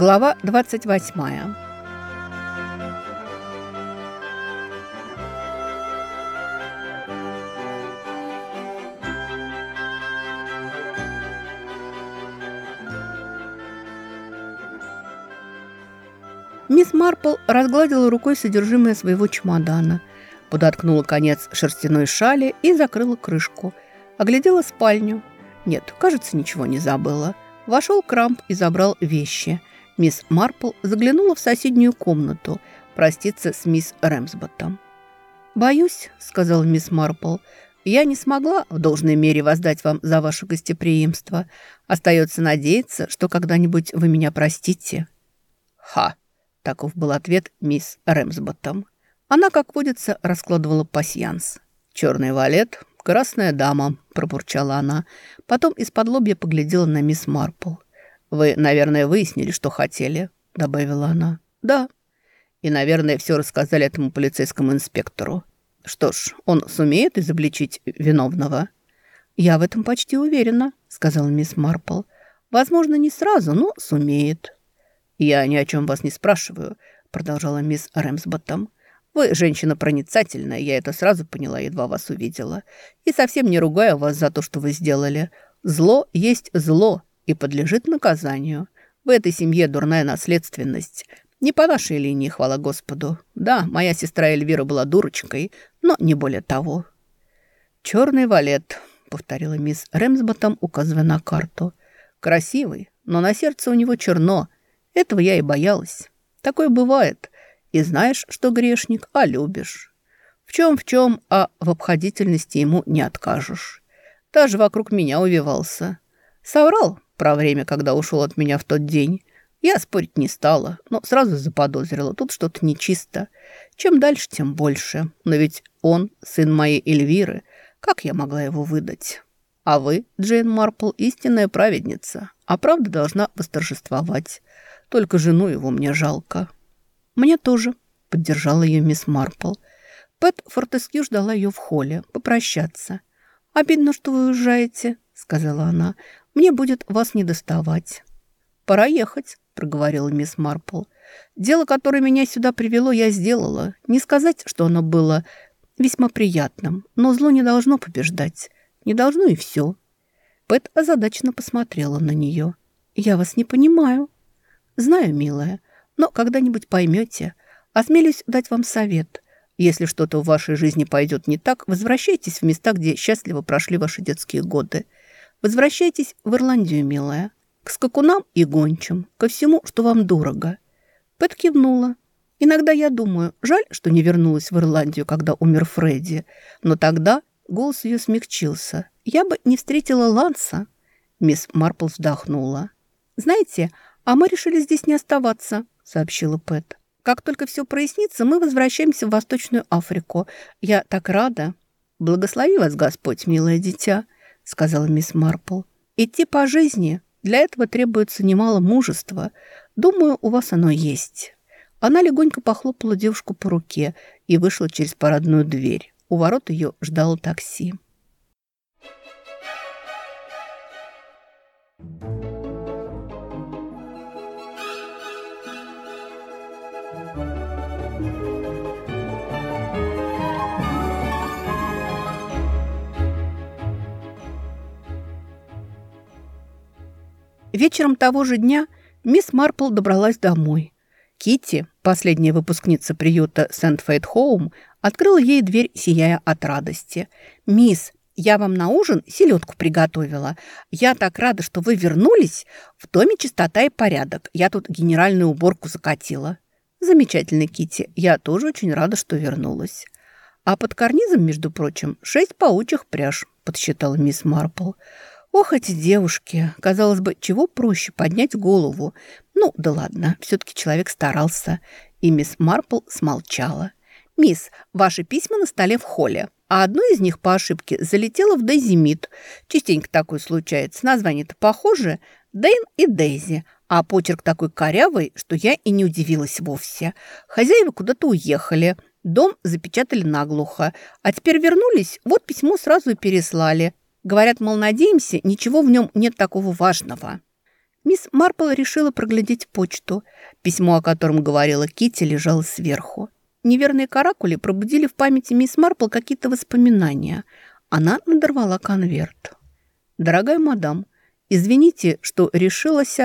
Глава 28. Мисс Марпл разгладила рукой содержимое своего чемодана, подоткнула конец шерстяной шали и закрыла крышку. Оглядела спальню. Нет, кажется, ничего не забыла. Вошел Крамп и забрал вещи. Мисс Марпл заглянула в соседнюю комнату проститься с мисс Рэмсботтом. «Боюсь», — сказала мисс Марпл, — «я не смогла в должной мере воздать вам за ваше гостеприимство. Остается надеяться, что когда-нибудь вы меня простите». «Ха!» — таков был ответ мисс Рэмсботтом. Она, как водится, раскладывала пасьянс. «Черный валет, красная дама», – пробурчала она. Потом из-под лобья поглядела на мисс Марпл. «Вы, наверное, выяснили, что хотели», – добавила она. «Да». И, наверное, все рассказали этому полицейскому инспектору. Что ж, он сумеет изобличить виновного? «Я в этом почти уверена», – сказала мисс Марпл. «Возможно, не сразу, но сумеет». «Я ни о чем вас не спрашиваю», – продолжала мисс Рэмсботтом. Вы женщина проницательная, я это сразу поняла, едва вас увидела. И совсем не ругаю вас за то, что вы сделали. Зло есть зло и подлежит наказанию. В этой семье дурная наследственность. Не по нашей линии, хвала Господу. Да, моя сестра Эльвира была дурочкой, но не более того. «Черный валет», — повторила мисс Рэмсботом, указывая на карту. «Красивый, но на сердце у него черно. Этого я и боялась. Такое бывает. И знаешь, что грешник, а любишь. В чем в чем, а в обходительности ему не откажешь. Даже вокруг меня увивался. Соврал про время, когда ушел от меня в тот день. Я спорить не стала, но сразу заподозрила, тут что-то нечисто. Чем дальше, тем больше. Но ведь он, сын моей Эльвиры, как я могла его выдать? А вы, Джейн Марпл, истинная праведница, а правда должна восторжествовать. Только жену его мне жалко. «Мне тоже», — поддержала ее мисс Марпл. Пэт Фортескью ждала ее в холле, попрощаться. «Обидно, что вы уезжаете», — сказала она. «Мне будет вас не доставать». «Пора ехать», — проговорила мисс Марпл. «Дело, которое меня сюда привело, я сделала. Не сказать, что оно было весьма приятным, но зло не должно побеждать. Не должно и все». Пэт озадаченно посмотрела на нее. «Я вас не понимаю». «Знаю, милая, но когда-нибудь поймете. Осмелюсь дать вам совет. Если что-то в вашей жизни пойдет не так, возвращайтесь в места, где счастливо прошли ваши детские годы. Возвращайтесь в Ирландию, милая. К скакунам и гончим, ко всему, что вам дорого. Пэт кивнула. Иногда я думаю, жаль, что не вернулась в Ирландию, когда умер Фредди. Но тогда голос ее смягчился. Я бы не встретила Ланса. Мисс Марпл вздохнула. Знаете, а мы решили здесь не оставаться сообщила Пэт. «Как только все прояснится, мы возвращаемся в Восточную Африку. Я так рада». «Благослови вас, Господь, милое дитя», — сказала мисс Марпл. «Идти по жизни. Для этого требуется немало мужества. Думаю, у вас оно есть». Она легонько похлопала девушку по руке и вышла через парадную дверь. У ворот ее ждало такси. Вечером того же дня мисс Марпл добралась домой. Китти, последняя выпускница приюта Сент-Фейт Хоум, открыла ей дверь, сияя от радости. «Мисс, я вам на ужин селедку приготовила. Я так рада, что вы вернулись. В доме чистота и порядок. Я тут генеральную уборку закатила». «Замечательно, Китти. Я тоже очень рада, что вернулась». «А под карнизом, между прочим, шесть паучих пряж», – подсчитала мисс Марпл. Ох, эти девушки! Казалось бы, чего проще поднять голову. Ну, да ладно, все-таки человек старался. И мисс Марпл смолчала. «Мисс, ваши письма на столе в холле, а одно из них по ошибке залетело в Дейзи Частенько такое случается. Название-то похоже. Дэйн и Дейзи. А почерк такой корявый, что я и не удивилась вовсе. Хозяева куда-то уехали. Дом запечатали наглухо. А теперь вернулись, вот письмо сразу и переслали. Говорят, мол, надеемся, ничего в нем нет такого важного. Мисс Марпл решила проглядеть почту. Письмо, о котором говорила Кити, лежало сверху. Неверные каракули пробудили в памяти мисс Марпл какие-то воспоминания. Она надорвала конверт. «Дорогая мадам, извините, что решилась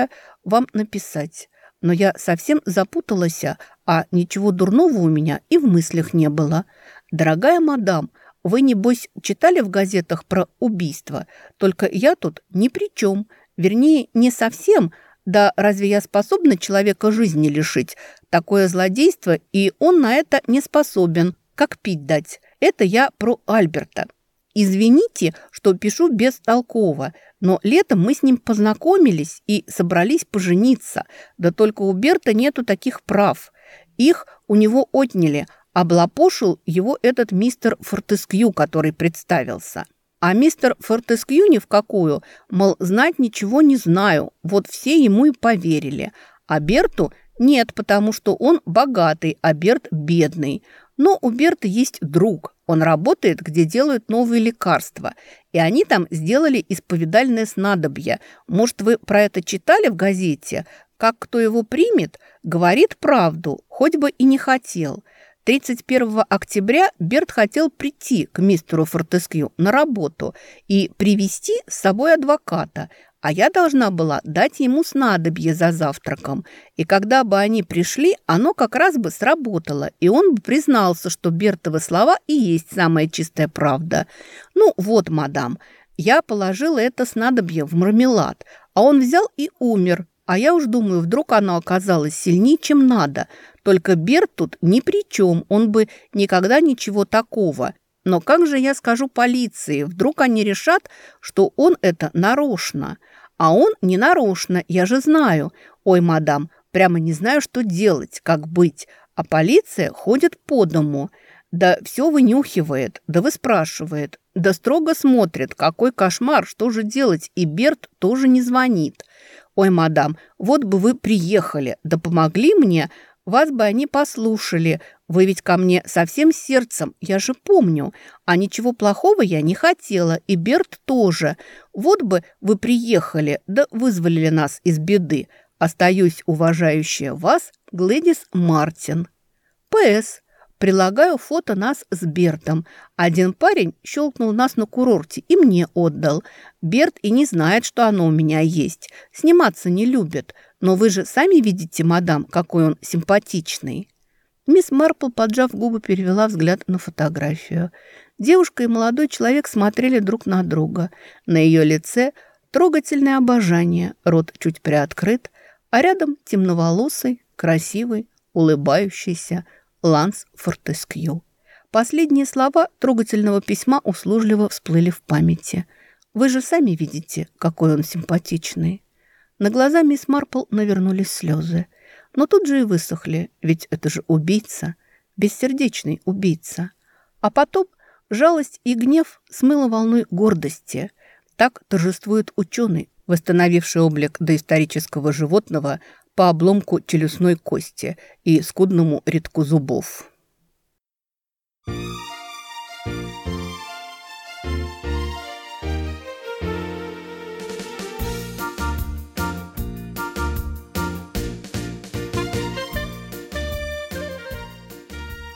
вам написать, но я совсем запуталась, а ничего дурного у меня и в мыслях не было. Дорогая мадам, вы, небось, читали в газетах про убийство, только я тут ни при чем. Вернее, не совсем. Да разве я способна человека жизни лишить? Такое злодейство, и он на это не способен. Как пить дать? Это я про Альберта. Извините, что пишу бестолково, но летом мы с ним познакомились и собрались пожениться. Да только у Берта нету таких прав. Их у него отняли, облапошил его этот мистер Фортескью, который представился. А мистер Фортескью ни в какую, мол, знать ничего не знаю, вот все ему и поверили. А Берту нет, потому что он богатый, а Берт бедный. Но у Берта есть друг, он работает, где делают новые лекарства, и они там сделали исповедальное снадобье. Может, вы про это читали в газете? Как кто его примет, говорит правду, хоть бы и не хотел – 31 октября Берт хотел прийти к мистеру Фортескью на работу и привести с собой адвоката, а я должна была дать ему снадобье за завтраком. И когда бы они пришли, оно как раз бы сработало, и он бы признался, что Бертовы слова и есть самая чистая правда. Ну вот, мадам, я положила это снадобье в мармелад, а он взял и умер, а я уж думаю, вдруг оно оказалось сильнее, чем надо. Только Берт тут ни при чем, он бы никогда ничего такого. Но как же я скажу полиции? Вдруг они решат, что он это нарочно. А он не нарочно, я же знаю. Ой, мадам, прямо не знаю, что делать, как быть. А полиция ходит по дому. Да все вынюхивает, да выспрашивает, да строго смотрит, какой кошмар, что же делать, и Берт тоже не звонит. «Ой, мадам, вот бы вы приехали, да помогли мне, вас бы они послушали. Вы ведь ко мне совсем сердцем, я же помню. А ничего плохого я не хотела, и Берт тоже. Вот бы вы приехали, да вызволили нас из беды. Остаюсь уважающая вас, Глэдис Мартин. П.С. Прилагаю фото нас с Бертом. Один парень щелкнул нас на курорте и мне отдал. Берт и не знает, что оно у меня есть. Сниматься не любит. Но вы же сами видите, мадам, какой он симпатичный». Мисс Марпл, поджав губы, перевела взгляд на фотографию. Девушка и молодой человек смотрели друг на друга. На ее лице трогательное обожание, рот чуть приоткрыт, а рядом темноволосый, красивый, улыбающийся, Ланс Фортескью. Последние слова трогательного письма услужливо всплыли в памяти. «Вы же сами видите, какой он симпатичный». На глаза мисс Марпл навернулись слезы. Но тут же и высохли, ведь это же убийца, бессердечный убийца. А потом жалость и гнев смыло волной гордости. Так торжествует ученый, восстановивший облик доисторического животного по обломку челюстной кости и скудному рядку зубов.